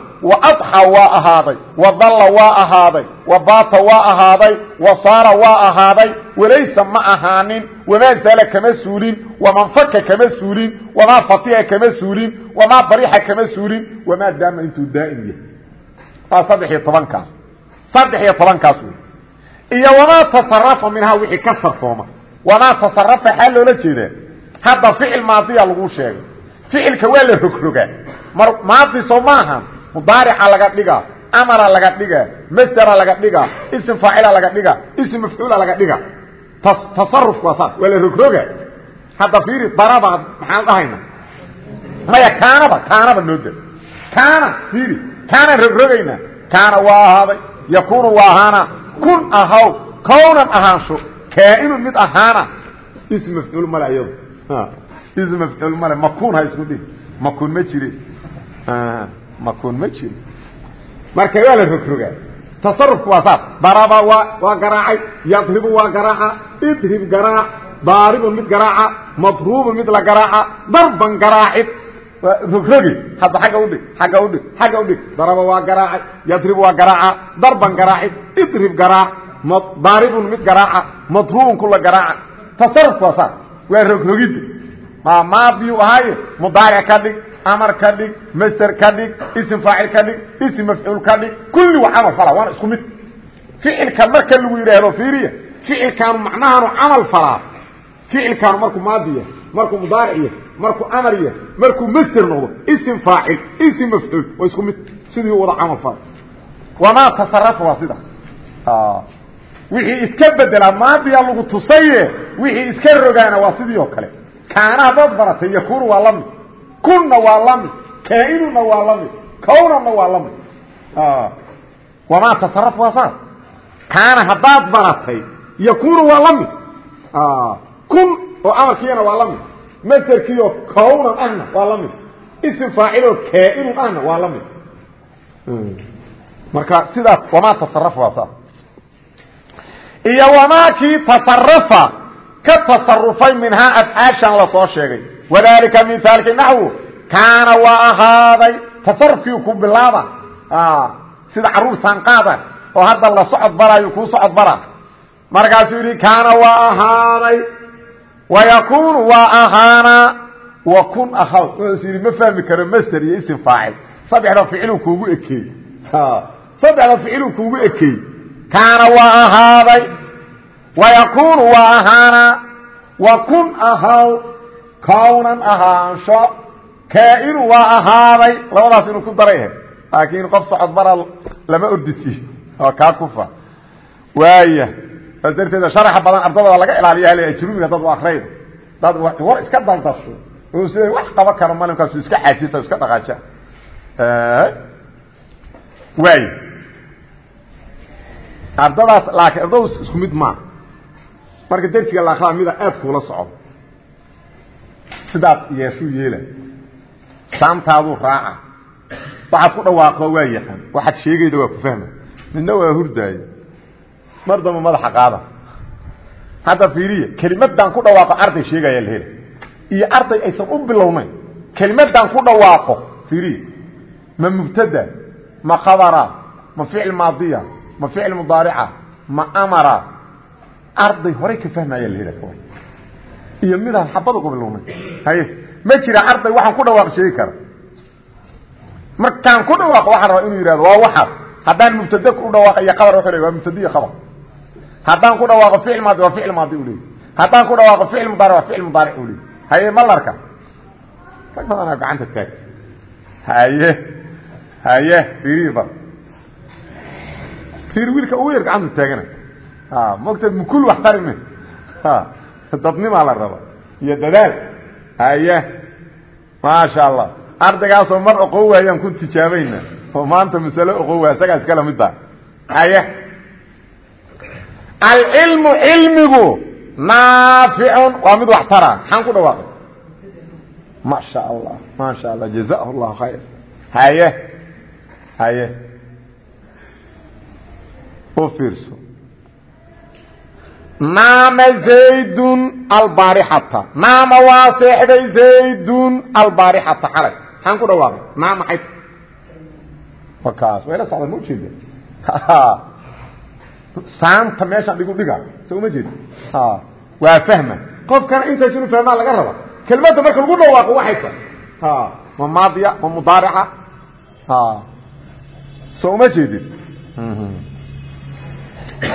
adxa waa ahaaday wa dalla waa ahaaday wa baata waa ahaaday wa saara waa ahaaday walaysa ma ahaanin wamaa zaala kama suulin waman faka kama suulin wamaa fatiha kama suulin wamaa barixa kama suulin wamaa daama intuu daa'im yahay. Waa saddex iyo tobankaas. Saddex iyo tobankaas wey ka sarfooma. Wamaa tasarafa xaa hadda ficil maadiya lagu sheegay. Ficilka waa la rogrogaa mar maadi soo maaha mudaarica laga dhigaa amara laga dhigaa masdera laga dhigaa ism faacila laga dhigaa ism mafcuula laga dhigaa tasarufku waa saas waa la rogroga hadda fiiri daraba maxaan dhahayna? Maya kaanaba kaanaba nooda kaana fiiri kaanaan rogrogaynaa kaana waa ahaaday yakunu waa ahaana. Kun ahaw kownan ahaansho kaainun mid mafcuul male makun ha isku dhig makun ma jire makun ma jiro marka waa la rogrogaa tasarufku waa saas daraba waa waa garaacay yadribu waa garaaca idrib garaac daaribun mid garaaca madruubun mid la garaaca darban garaacid rogrogi hadda agga udhig agga udhig agga udhig daraba waa garaacay yadribu waa garaaca darban garaacid idrib garaac daaribun mid garaaca madruubun kula garaaca tasarufku waa saas waa rogrogidda ma maadiyu ahaaye mudaaric ka dhig amar ka dhig master ka dhig ism faacil ka dhig ism mafcuul ka dhig kulli waa camal falaa waana isku mid. Ficilka marka lagu yidhaahdo fiiriya ficilkaanu macnahaanu camal falaa. Ficilkaanu markuu maadiya markuu mudaariciya markuu amariya markuu master noqdo ism faacil ism mafcuul waa isku mid. Sidii wada camal fala wamaa tasarafa waa sida wixii iska bedelaa maadiya lagu tusaye wixii iska rogaana waa sidii oo kale. Kaana haddaad baratay yakunu waa la mid kunna waa la mid kaainuna waa la mid kownanna waa la mid wamaa tasaraf waa saas kaana haddaad baratay yakunu waa la mid kun oo amarkiina waa la mid maserkiioo kownan ahna waa la mid ism faaciloo kaainun ahna waa la mid marka sidaas wamaa tasaraf waa saas iyo wamaa kii tasarafa ka tasarufay minhaa afcaashan la soo sheegay. Wadalika mithaalki naxwu kaana waa ahaaday tasarufkii ku bilaaba sida carruur saanqaada oo hadda la socod baraayo kuu socod bara. Markaasuu yidhi kaana waa ahaaday wayakunu waa ahaana wa kun ahaw wuxuusu ma fahmi karo master iyo isim faacil saddexda ficiluu kuugu ekeey saddexda ficiluu kuugu ekeey kaana waa ahaaday wayakunu waa ahaana wa kun ahaw kownan ahaansho kaainu waa ahaaday labadaas inuu ku daray ahayd laakiin qof socod bara lama ordisiyo oo kaa kufa waaya saas darteeda sharaxa badan ardadooda laga ilaaliya hal ajrumiga dad u akrayda dad war iska daldasho oo sida wax qaban karo malimkaasu iska xaajita iska dhaqaaja waaya ardadaas laakiin ardadu isku mid maa marka dersiga la akraa mida aad kuula socdo sidaad yeeshuu yeela. Saamtaaduu raaca. Waxaad ku dhawaaqdo waa yaqaan. Waxaad sheegayda waa ku fahma. Midna waa hurdaayo. Mar damba madaxa qaada. Hadda fiiriya kelimadaan ku dhawaaqo arday sheegaya la hela iyo arday aysan u bilownayn. Kelimadaan ku dhawaaqo fiiriya ma mubtada ma khabara ma ficil maadiya ma ficil mudaarica ma amara arday horay ka fahmaya la hela iyo midaan xabad uga bilownay haye ma jira arday waxaan ku dhawaaq sheegi kara. Markaan ku dhawaaqo waxaan rabaa inuu yihahdo waa waxaas haddaan mubtade ku dhawaaqo iyo wuxuu le waa mubtade iyo qabar haddaan ku dhawaaqo ficil maadi waa ficil maadi u leey haddaan ku dhawaaqo ficil mudaaric waa ficil mudaaric u leey haye malarka rag badanaa gacanta taag haye haye fiirihi fiir wiilka ugu yar gacanta taagana. Mogta mukul wax tarime dadnimaa la raba iyo dadaal. Haye maasha allah ardaygaasoo mar oqon waayaan ku tijaabayna. Oo maanta masalo oqon waaya isagaa iskala midta haye alcilmu cilmigu naaficun waa mid wax tara maxaan ku dhawaaqay? Ma sha allah ma sha allah jazahu llahu khayr. Haye haye u fiirso naama zaydun albaarixata naama waa seexday zaydun albaarixata xalay. Maxaan ku dhawaaqay. Naam maxay wakaas wayla socda ma ujeeda saanta meeshaan dhigu dhiga. So uma jeeda waa fahma. Qofkana intaas inu fahmaa laga raba kelmadda marka lagu dhawaaqo waxay tahay. Ma maadiya ma mudaarica. So uma jeedin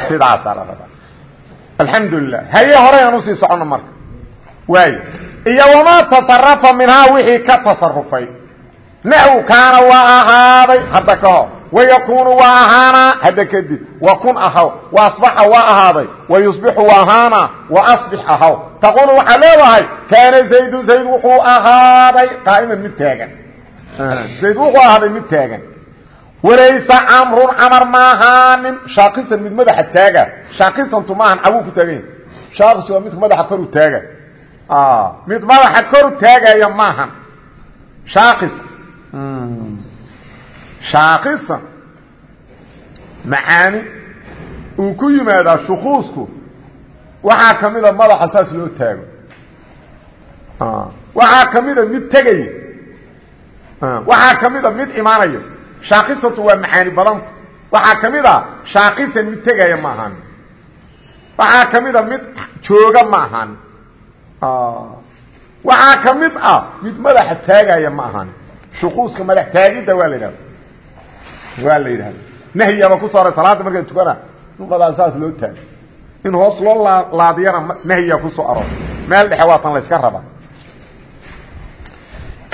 sidaasaa la rabaa alxamdulilah haye horey aan u sii socono marka. Waayo. Iyo wamaa tasarafa minhaa wixii ka tasarufay naxw kaana waa ahaaday hadda ka hor. Wayakunu waa ahaanaa hadda kadib. Wakun ahaw. Waasbaxa waa ahaaday. Wayusbixu waa ahaanaa. Waasbix ahaw. Taqulu waxaa leedahay kaana zaydu zayd wuxuu ahaaday qaa'iman mid taagan. Zayd wuxuu ahaaday mid taagan walaysa camrun camar maahaanin shaakisan mid madaxa taaga. Shaakisantu maahan cawuu ku taagan yahy shaakis waa midka madaxa koru taaga. Mid madaxa koru taagaya maahan. Shaakis shaakisa macaani uu ku yimaadaa shukuusku waxaa ka mida madaxa saas loo taago. Waxaa ka mida mid tegaya waxaa ka mida mid imaanaya shaakisatu waa macaani badanta waxaa ka mid a shaakisan mid tegaya ma ahan. Waxaa ka mid a mid jooga ma ahan. Waxaa ka mid ah mid madaxa taagaya ma ahan. Shukuuska madax taagidda waa la yidhahda waa la yidhahda nahyaba ku sooray salaada markay tukana nuqadaa saas loo taago in hoos loo laadiyana nahya ku soo aroor meel dhexe waatan la yska raba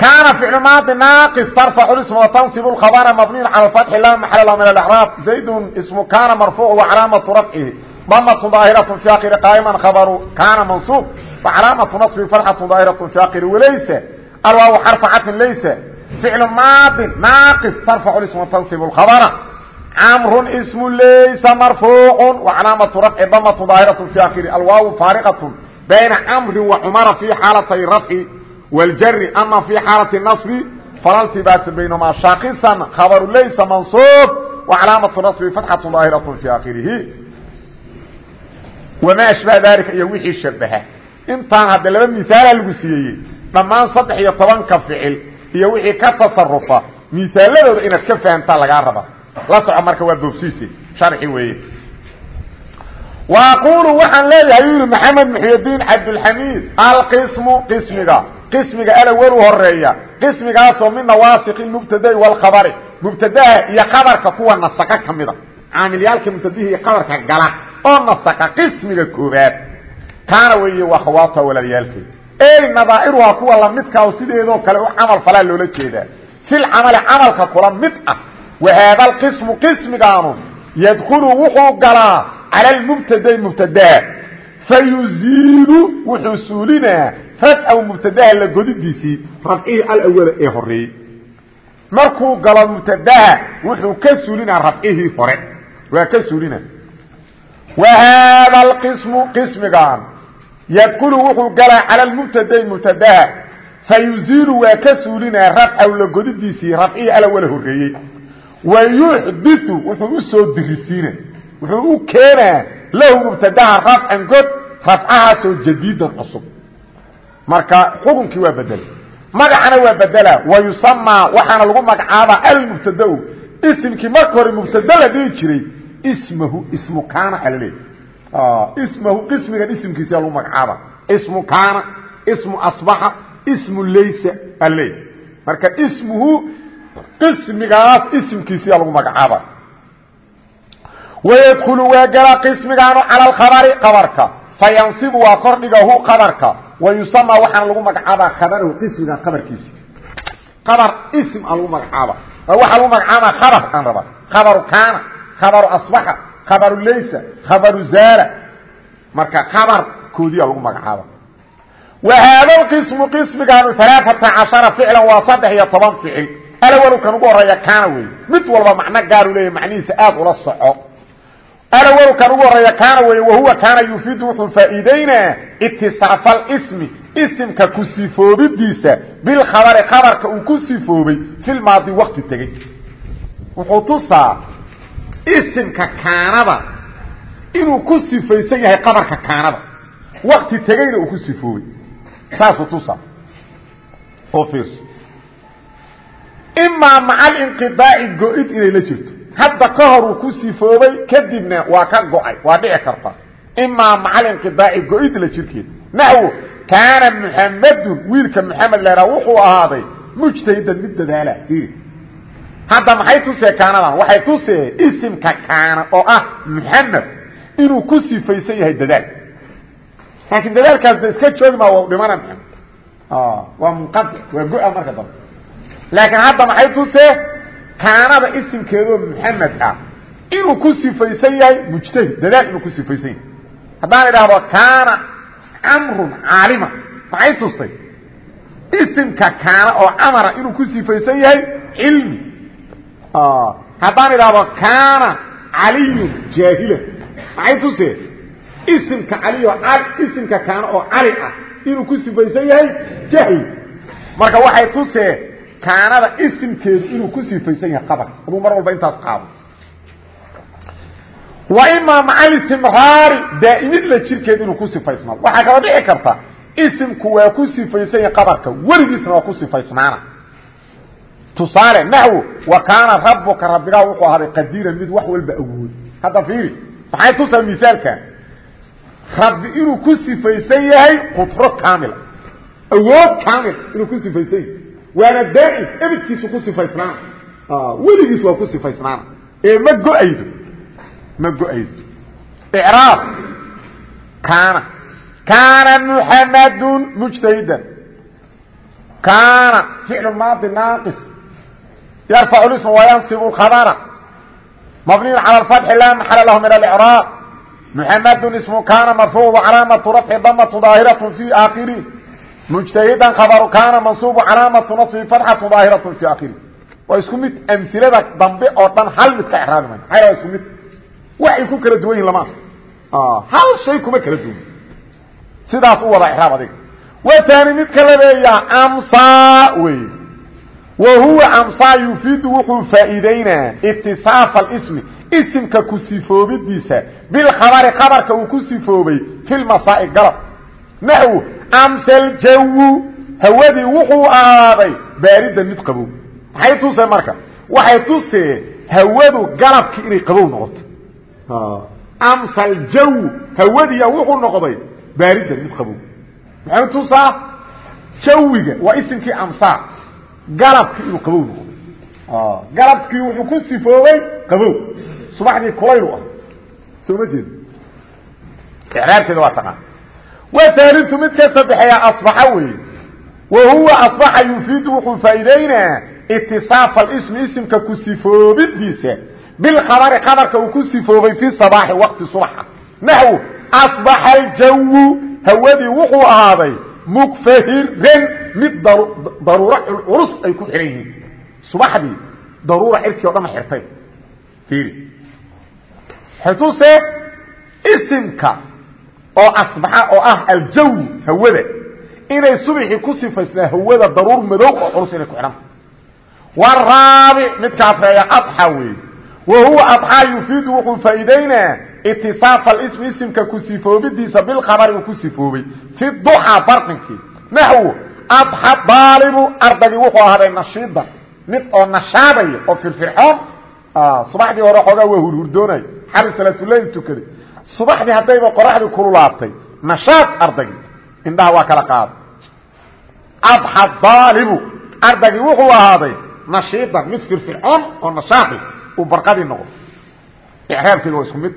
kaana ficlu maadi naaqis tarfacu isma watansibu lkhabara mabniyun cala lfatxi laa maxala lahu min alacraab zaydun ismu kaana marfuuc wacalaamatu rafcihi damatu daahiratu fi akiri qaa'iman khabaru kaana mansuub wacalaamatu nasbi farxatu daahiratu fi akiri walaysa alwaawu xarfa cadfin laysa ficlu maadin naaqis tarfacu isma watansibu lkhabara camrun ismu laysa marfuucun wacalaamatu rafci damatu daahiratu fi akiri alwaawu faariqatu bayna camrin wa cumara fii xaalatay rafci wاljri ama في xaalaة naصbi fala ltibaasa baynهmaa shaakisan khabru laysa manصوb وcalaamaة naصbi fatxaة ظaahiraة في akirihi wma ashbaه dalika iyo wixii shabaha intaan hadda laba miaala lagu siiyeyey dhammaan saddex iyo tobanka ficil iyo wixii ka tasarufa misaaladooda inaad ka fahamtaa lagaa raba la soco marka waa boobsiise sharxi weeye wa aqulu waxaan leeyahay yuu yihi maxamed muxydiin cabdulxamiid alqismu qismiga qismiga alawelu horreeya qismigaasoo min nawaasiqi mubtadai wاlkhabari mubtadaha iyo kabarka kuwa nasaka ka mida. Caamilyaalka mubtadahi iyo kabarka gala oo nasaka qismiga koobaad taana weeye waa khawaabta walaalyaalkeed ey nadaa'iruhaa kuwa lamidkaao sideedoo kale u camal falaa loola jeedaa. Fil camali camalka kula mid ah. Wahaada alqismu qismigaanu yadkulu wuxuu galaa cala lmubtadai mubtadaha fayuziilu wuxuu suulinaa rafca mubtadaha la godidiisii rafcihii alawala ee horeeyey markuu galo mubtadaha wuxuu ka suulinaa rafcihii hore. Waa ka suulina. Wa haada alqismu qismigan. Yadkulu wuxuu galaa cala lmubtadai mubtadaha fayuziilu waa ka suulinaa rafcaw la godidiisii rafcihii alawala horeeyey wa yuxdiu wuxuu u soo dirisiina. Wuxuu u keenaa lahu mubtadaha rafcan god rafcahaasoo jadiidan cusub marka xukunkii waa bedela magacana waa bedela. Wayusamaa waxaana lagu magacaabaa almubtadau. Isimkii marka hore mubtada la jiray ismahu ismu kaana alaleey ismahu qismigan isimkiisa lagu magacaaba ismu kaana ismu asbaxa ismu laysa ale marka ismuhu qismigaas ismkiisiyaa lagu magacaaba wydkulu waa galaa qismigaanu cala alkhabari qabarka fayansibu waa wayusama waxaana lagu magacaabaa khabarahu qismiga qabarkiisi qabar ism a lagu magacaaba waxaa lagu magacaabaa khabar aan raba khabaru kaana khabaru asbaxa khabaru laysa khabaru zaala. Marka khabarkoodiia lagu magacaaba wa haada qismu qismigaanu alaaata cashara ficlan waa saddex iyo toban ficil. Alawlu kan ugu horreeya kaana wey mid walba macno gaaru leeya macnihiisa aad ula soco alawlu kan ugu horreeya kaana wey wahuwa kaana yufiidu wuxuu faa'iideynaa itisaafa alismi isimka ku sifoobidiisa bilkhabari khabarka uu ku sifoobay filmaadi wakti tegey. Wuxuu tusaa isimka kaanada inuu ku sifaysan yahay qabarka kaanada wakti tegeyna uu ku sifoobay. Saasuu tusaa. Oo fiirso imaa maca hadda ka hor uu ku sifoobay kadibna waa ka go'ay waa dhici karta. Imaa maca alinqidaaci go-id la jirkeeda naxwo kaana muxamadun wiilka muxamed lahaa wuxuu ahaaday mujtahidan mid dadaala. Hadda maxay tusee kaanadan waxay tusee isimka kaana oo ah muxamed inuu ku sifaysan yahay dadaal. Laakiin dadaalkaasna iska joogi maa waa dhimana maxamed waa munqadi waa go-a marka dambe. Laakiin hadda maxay tusee kaanada isimkeedoo muxamed ah. Inuu ku sifaysan yahay mujtahid dadaal inuu ku sifaysan yahay. Haddaan idhaahdo kaana camrun caalima. Maxay tustay isimka kaana oo camara inuu ku sifaysan yahay cilmi. Haddaan idhaahdo kaana caliyun jaahila. Maxay tusee isimka caliyo isimka kaana oo cali ah inuu ku sifaysan yahay jahli marka waxay tusee kaanada isimkeedu inuu ku sifaysan yahay qabarka aduu mar walba intaas qaado. Wa imaa maca listimraari daa'imid la jirkeed inuu ku sifaysnaado waxaa kala dhici karta isimku waa ku sifaysan yahay qabarka. Weligiisna waa ku sifaysnaana tusaale naxwo wa kaana rabuka rabbigaa wuxuu ahaaday qadiiran mid wax walba awood. Hadda fiiri maxay tusaa misaalkan rabbi inuu ku sifaysan yahay qudro kaamila awood kaamil inuu ku sifaysan yahay waana daa'im ebidkiisu ku sifaysnaana weligiis waa ku sifaysnaana ee ma go'aydo? Ma go'aydo. Icraab. Kaana. Kaana muxamadun mujtahidan kaana ficlu maadi naaqis. Yarfacu lisma wayansibu khabara mabniyu cala alfatxi laa maxala lahu min alicraab muxamadun ismu kaana marfuucu calaamatu rafci damatu daahiratu fi aakhiri mujtahidan khabaru kaana mansuubu calaamatu nasbi fatxatu daahiratu fi aakhiri. Waa isku mid amilada dambe oo dhan hal mid ka exraabi mayo maxaa waa isku mid? Waxay ku kala duwan yihiin lama hal shay kuma kala duwan. Sidaas u wada exraab adiga. Watani midka labeeyaa amsa wey. Wa huwa amsa yufiidu wuxuu faa'iideynaa itisaafa alismi isimka ku sifoobidiisa. Bilkhabari khabarka uu ku sifoobay fi lmasaa'i galab naxwo amsaljawu hawadii wuxuu ahaaday baaridan mid qabow. Maxay tusee marka? Waxay tusee hawadu galabkii inay qabow noqoto. Amsaljawu hawadiya wuxuu noqday baaridan mid qabow. Maxay tusaa jawiga waa isimkii amsaa galabkii inuu qabow noqdo. Galabkii wuxuu ku sifoobay qabow. Subaxdii kulaylu ah. Soo ma jeed icraabteeda waa taqaan whaaliu midka saddexeeya asbaxa weeye. Wa huwa asbaxa yufiidu wuxuu faa'iideynaa itisaafa alismi isimka ku sifoobidiisa bilkhabari khabarka uu ku sifoobay fi sabaaxi waqti subaxa. Naxwu asbaxa aljawu hawadii wuxuu ahaaday mukfahiran mid daruuro culculus ay ku xihan yihiin. Subaxdii daruura xirkii o dhan xirtay. Xtuse isimka oo asbaxa oo ah aljaw hawada. Inay subaxii ku sifaysnaa hawada daruur madow oo culus inay ku xidhanta waraabic midka afreeya adxa weeye. Wa huwa yufiidu wuxuu faa'iideynaa itisaafa alismi isimka ku sifoobidiisa bilkhabari uu ku sifoobay. Fi duxaa barqinkii naxwo adxa daalibu ardagii wuxuu ahaaday nashiidan mid oo nashaadaya oo firfircoon. Subaxdii hore xoogaa waa hurhurdoonaya xali salaatuleyl tukaday subaxdii haddayba qoraxdii kululaatay nashaad ardaygii indhaha waa kala qaada adxa daalibu ardaygii wuxuu ahaaday nashiidan mid firfircoon oo nashaaqi uu barqadii noqdo. Icraabkeedu waa isku mid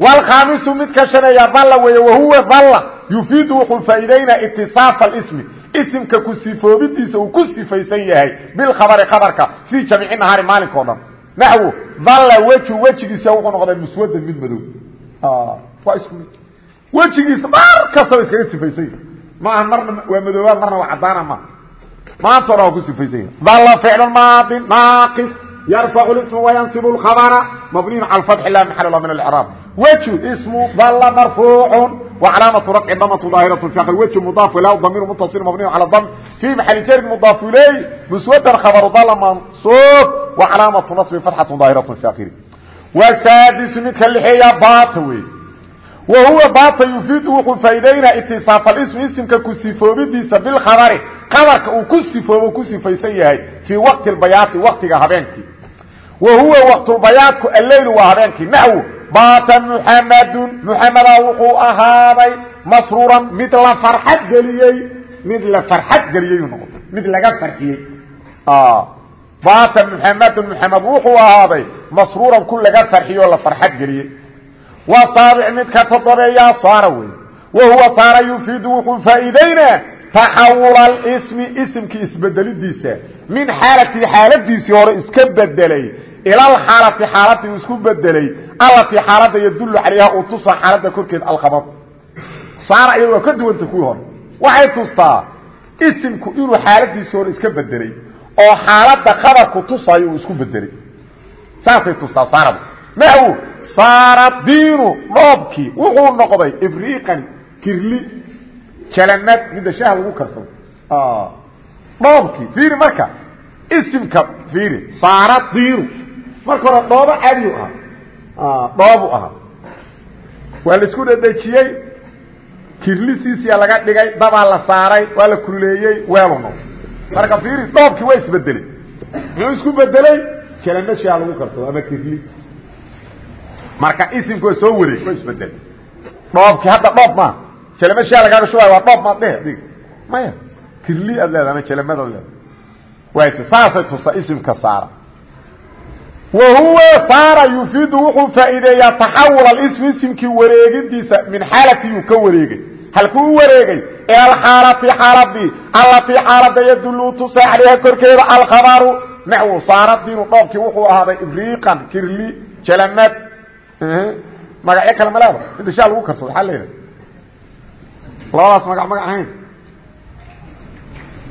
wlkhaamisu mid ka shaneeya dalla weeye wahuwa dalla yufiidu wuxuu faa'iideynaa itisaafa alismi isimka ku sifoobidiisa uu ku sifaysan yahay bilkhabari khabarka fii jamiici nahaari maalinka o dhan. Naxwu dalla weju wejigiisa wuxuu noqday muswadan mid madow waa isku mid. Wejigiisa mar kastaba iskaga sifaysan yahay maaha marna waa madoobaan marna waa caddaana maaha maanta o dhan waa ku sifaysan yahay. Dalla ficlu maadin naaqis yarfacu isma wayansibu lkhabara mabniyun cala fatxi la maxal min alcraab wju ismu dalla marfuucu wacalaamatu rafci damatu daahiratu fi akri wju mudaaf ilah damiru mutaصil mabniyu cala dam fii maxali jarin mudaaf iley muswadan khabaru dalla mansuub wacalaamatu nasbi fatxatu daahiratu fi akiri wasaadisu midka lixeeya baata wey wa huwa baata yufiidu wuxuu faa'iideynaa itisaaf alismi isimka ku sifoobidiisa bilkhabari qabarka uu ku sifoobo ku sifaysan yahay fii waqti lbayaati waqtiga habeenkii wa huwa waqtulbayaadku alleylu waa habeenkii naxwu baata muxamadun muxameda wuxuu ahaaday masruuran mid la farxad geliyey mid la farxad geliyey noqo mid laga farxiyey baata muxamadun muxamed wuxuu ahaaday masruuran ku laga farxiyo la farxad geliyey waa saabic midka todobeeyaa saara wey wa huwa saara yufiidu wuxuu faa'iideynaa taxawula alismi isimkii isbedelidiisa min xaalatihi xaaladiisii hore iska bedelay ila alxaalati xaaladii uu isku bedelay allatii xaalada yadulu calayha uu tusaa xaalada korkeed alkhabad saara iyada waa ka duwanta kuwii hore. Waxay oo xaalada khabarku tusayo uu isku bedelay saasay tustaa saarada naxwu saara diinu dhoobkii wuxuu noqday ibriiqan kirli jalanad midda shaaha lagu karsado dhoobkii fiiri marka isimka fiiri saara diinu marka hore dhoobo cadiyu ahaa dhoobu ahaa waa la isku dhedhejiyey kirlisiisiya laga dhigay dabaa la saaray waa la kululeeyey weelu noqo marka fiiri dhoobkii waa isbedeley muxuu isku bedelay jalanashaa lagu karsado ama kirli marka isimku waa soo wareeg waa isbedelay dhoobkii hadda dhoob maaha jalamashaa lagaaga shubaayo waa dhoob maad dheh adig maya kirli aad leeda ama jalamadaad leeda waa is saasay tusa isimka saara. Wahuwa saara yufiidu wuxuu faa'iideeyaa taxawul alismi isimkii wareegidiisa min xaalati yuu ka wareegay halkuu wareegay ila alxaalati xaaladii allatii xaalada yadulu tusa calayha korkeeda alkhabaru naxwu saaradiinu dhoobkii wuxuu ahaaday ibriiqan kirli jalamad magacyo kale ma leeda midda shaa lagu karsado maxaa leedahay labadaas magac magac ahayn?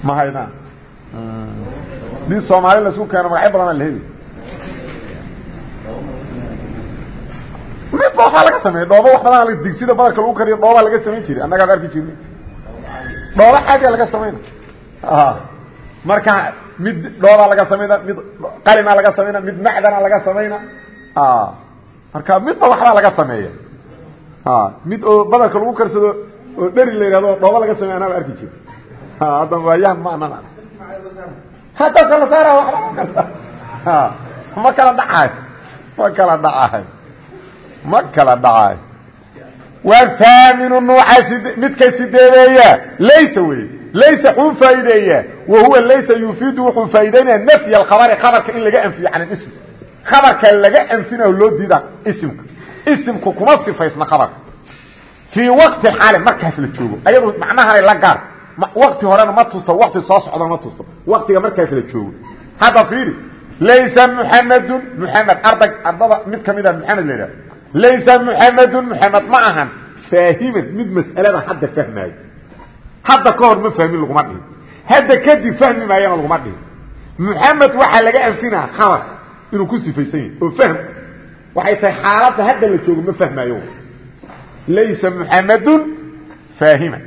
Ma haydaan. Nin soomaali la isku keeno magacyo badanaa la heli midba waxaa laga sameeya dhoobo wax badan digsida badarka lagu kariyo dhoobaa laga samayn jiray. Annagaad arki jirnay dhoobo xaaga laga samayna marka mid dhoobaa laga samayna mid qalina laga samayna mid macdana laga samayna marka midba waxbaa laga sameeya mid oo badarka lagu karsado oo dheri la yidhahdo dhoobo laga sameya anaaba arki jirta hadda waayahan ma anan hadda kala saara waba ma kala dhacahay ma kala dhacahay ma kala dhacaay whaaminu nuuca midka sideedeeya laysa wey laysa xuu faa'iideeya wa huwa laysa yufiidu wuxuu faa'ideynaya nafy alkhabari khabarka in laga anfiyo can ism khabarka laga anfinayo loo diida isimka. Isimku kuma sifaysna khabarka. Fii waqti xaali markaas la joogo. Ayadu macnahanay la gaar. Waqti horena ma tusto waqti soo socdana ma tusto. Waqtiga markaas la joogo. Hadda fiiri laysa muxamedun muxamed ardag ardada mid kamida muxamed la yidhaha laysa muxamedun muxamed ma ahan faahiman mid mas'alada hadda fahmaayo hadda ka hor ma fahmin laguma dhihin hadda kadib fahmi maayana laguma dhihin muxamed waxaa laga anfinaa khabar inuu ku sifaysan yahay oo fahm waxay tahay xaaladda hadda la joogo ma fahmaayo laysa muxamedun faahiman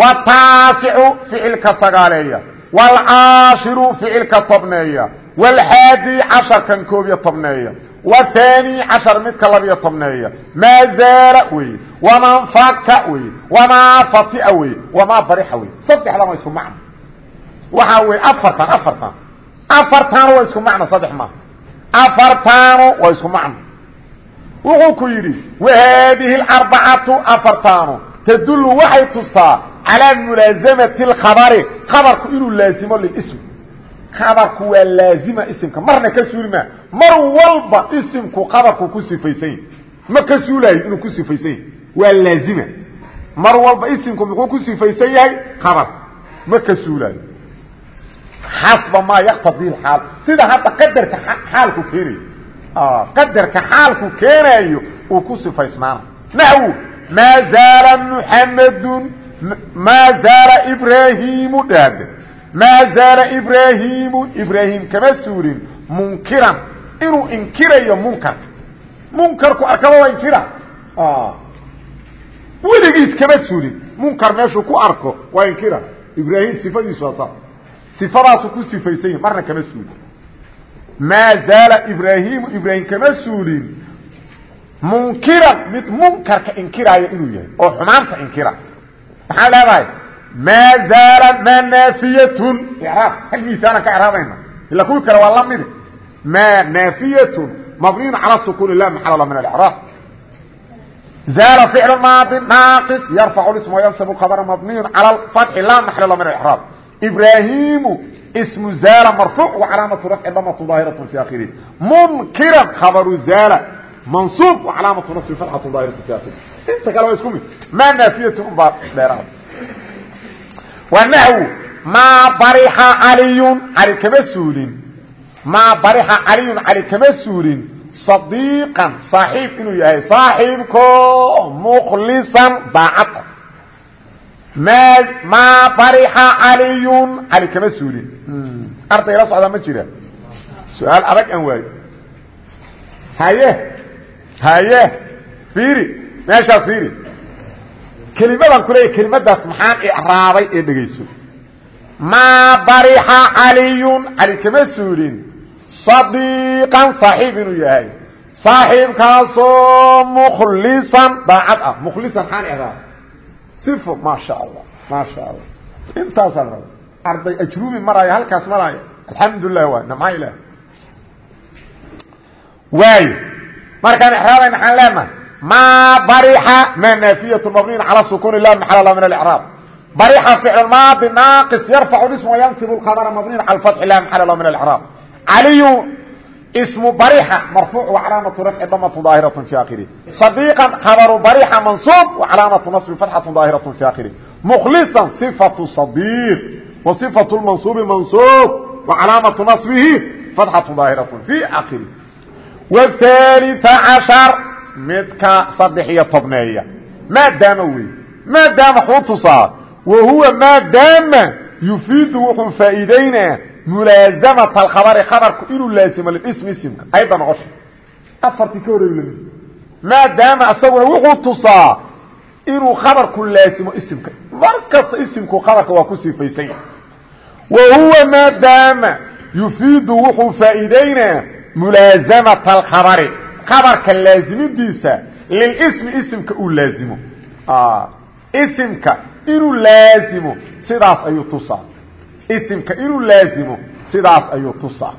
wataasicu ficilka sagaaleeya waalcaashiru ficilka tobneeya wthani cashar midka labiyo tobneeya maa zaala wey wamaa faka wey wamaa fatia wey wamaa barixa wey saddexdan waa isku macno waxaa wey afartan afartan afartaanu waa isku macno saddex maaha afartaanu waa isku macno wuxuu ku yidhi wahaadihi arbacatu afartaanu tadulu waxay tustaa calaa mulaasamati اkhabari khabarku inuu laazimo lilism khabarku waa laazima isimka. Marna ka suuli maa mar walba isimku khabarku ku sifaysan yahy ma ka suulayo inuu ku sifaysan yahy waa laazima. Mar walba isimku muxuu ku sifaysan yahay? Khabar. Ma ka suulayo xasba maa yaktadii xaal sida hadda qadarka xaalku keenayo. Qadarka xaalku keenayo uu ku sifaysnaana naxwu maa zaala muxamedun maa zaala ibraahimu dhaade maa zaala ibraahimu ibraahim kama suulin munkiran inuu inkirayo munkarka munkarku arkaba waa inkira. Weligiis kama suulin munkar meeshuu ku arko waa inkira. Ibraahim sifadiisu waa saa sifadaasu ku sifaysan yahi marna kama suulin maa zaala ibraahimu ibraahim kama suulin munkiran mid munkarka inkiraayo inuu yahay oo xumaanta inkira. Maxaa leedahay maa zaala maa naafiyatun iraab hal miisaanan ka iraabayna ila kuwii kale waa lamidi maa naafiyatun mabniyun cala sukuun la maxal la min alraab zaala ficlu maadi naaqis yarfacu ism wayansabu khabra mabniyun cala fatxi la maxal la min alraab ibraahimu ismu zaala marfuuc wacalaamatu rafci damatu daahiratu fi akhirih munkiran khabaru zaala mansuub wacalaamatu nasbi fatxatu daahiratu fi akhirih inta kale waa isku mid maa naafiyatun unbaa dheeraada wanaxwu maa barixa caliyun cali kama suulin maa barixa caliyun cali kama suulin sadiiqan saaxiib inuu yahay. Saaxiibko mukhlisan daacad ah maa maa barixa caliyun cali kama suulin arday la socdaa ma jira. Su'aal adag aan waayo haye haye. Fiiri meeshaas fiiri kelimadan ku leeya kelimadaas maxaan icraabay ee dhegayso. Maa barixa caliyun cali kama suulin. Sadiiqan saaxiib inuu yahay. Saaxiibkaasoo mukhlisan daacad ah. Mukhlisan maxaan icraabay sifo maasha allah maasha allah intaasaan raba arday ajruumi maraayo halkaas maraayo. Alxamdulilah waay namca ilaah waayo markaan icraabay maxaan leenahay ma barixa ma naafiyaة mabniy calى sukun lah maxal min اcraab barixa ficl maadi naaqis yarfacu ism wayansib اkhabra mabniy calى fathi lah maxal min اcraab caliyu ismu barixa marfuuc wacalaamatu rafci damatu daahiraة fi akhirih صadiiqa khabaru barixa mansuub wacalaamatu naصbi fatxaة daahiraة fi akhirih mkhlisa صifaةu صadiiq wa صifaة اmansuubi mansuub wacalaamatu naصbihi fatxaة daahiraة fi akhirih wالثالث caشhar midka saddex iyo tobneeya. Maadaama wey maadaama xuu tusaa wa huwa maadaama yufiidu wuxuu faa'iideynaa mulaasamata alkhabari khabarku inuu laasimo lismi isimka. Ayadda noqosha afartii ka horey la mid maadaama isaguna wuxuu tusaa inuu khabarku laasimo isimka. Mar kasta isimku khabarka waa ku sifaysan yahay. Wa huwa maadaama yufiidu wuxuu faa'iideynaa abarka laazimidiisa lilismi isimka uu laazimo. Isimka inuu laazimo sidaas ayuu tusaa. Isimka inuu laazimo sidaas ayuu tusaa.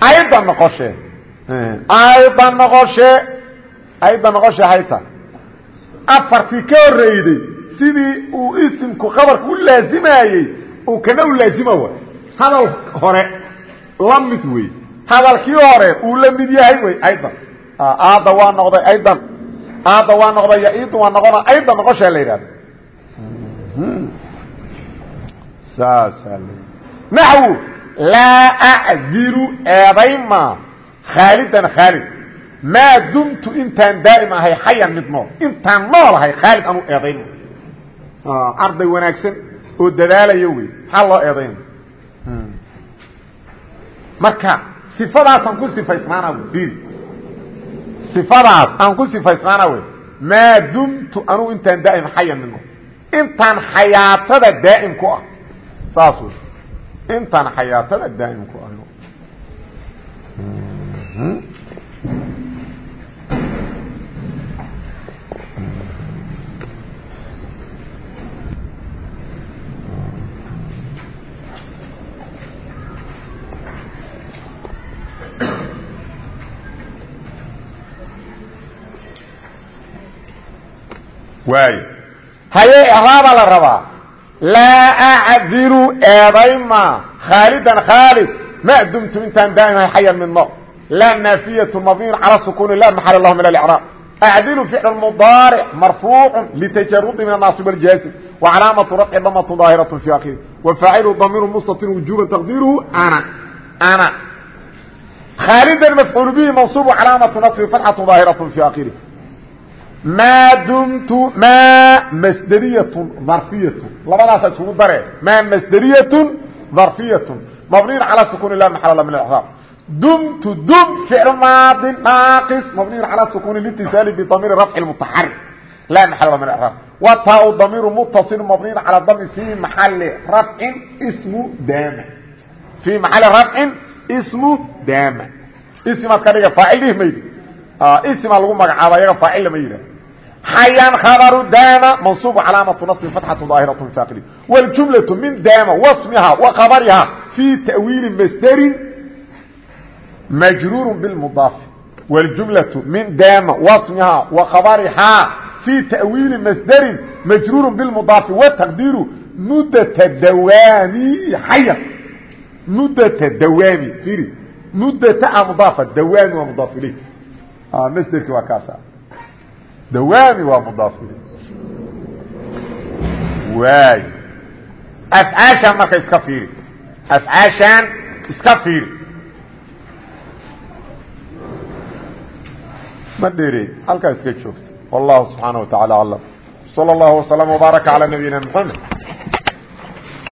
Ayda noqoshee ayda noqoshee ayda noqoshe hayta. Afartii ka horeyday sidii uu isimku qabarka u laazimayey uu kana u laazima wa hadal hore la mid wey hadalkii hore uu la mid yahay wy aydan. Aada waa noqday aydan. Aada waa noqday yaidu waa noqona aydan noqoshaa la yidhahda saasaa l naxwu laa acdiru eedayma khaalidan khaalid. Maa dumtu intaan daa'im ahay xayan mid nool. Intaan noolahay khaalid anu eedayma arday wanaagsan oo dadaalayo wey maxaa loo eedayna marka ifadaasaan ku sifaysnaana wy ifadaas aan ku sifaysnaana wey maa dumtu anugu intaan daa'im xayan mino intaan xayaatada daa'im ku ah. Saas wey. Intaan xayaatada daa'im ku ah waayo. Haye raabaa la rabaa. Laa acdilu eedayma khaalidan khaalid ma dumtu intaan daa'imahay xayan mid nool laa naafiyatu mabniyun cala sukuuni laa maxal lahu min alicraab acdilu ficlu mudaaric marfuucu litajarudi min anaasib waljaazim wa calaamatu rafci damatu daahiratu fi akhiri wa faacilu damiru mustatir wujuban taqdiiruhu ana ana khaalidan mafcuul bihi mansuubu calaamatu nasri fatxatu daahiratu maa dumtu maa masderiyatun dharfiyatun labadaasa isugu dare maa masderiyatun dharfiyatun mabniin calaa sukuuni la maxalla min acraab dumtu dum ficlu maadin naaqis mabniyin calaa sukuuni litisaali bidamiiri rafci mutaxari laa maxalla min acraab wa taa-u damiiru mutasil mabniyin calaa dami fii maxali rafcin ismu daama fii maxali rafcin ismu daama ismaad ka dhiga faacil dhihmaydi maydi ismaa lagu magacaaba yaga faacil lama yidhah xayan khabaru daama mansuub calaamatu naصbi fatxatu daahiraة faaqili wاljumlaةu min daama wasmiha wa khabariha fii ta'wiili masderin majruur bاlmudaafi wاljumlaةu min daama wasmiha wa khabariha fii ta'wiili masderin majruur bاlmudaafi wataqdiiru mudata dawaami xayan mudata dawaami iri mudata a mudaafa dawaami waa mudaaf ilayh masderki waa kaasa dawaami waa mudaaf ilay waay afcaashaan marka iska fiiri afcaashaan iska fiiri ma dheerey halkaa iska joogta wallahu subxaanaه wa taعalى aclam slى اllah وsلام وbaarك عalى نabiyina mحamed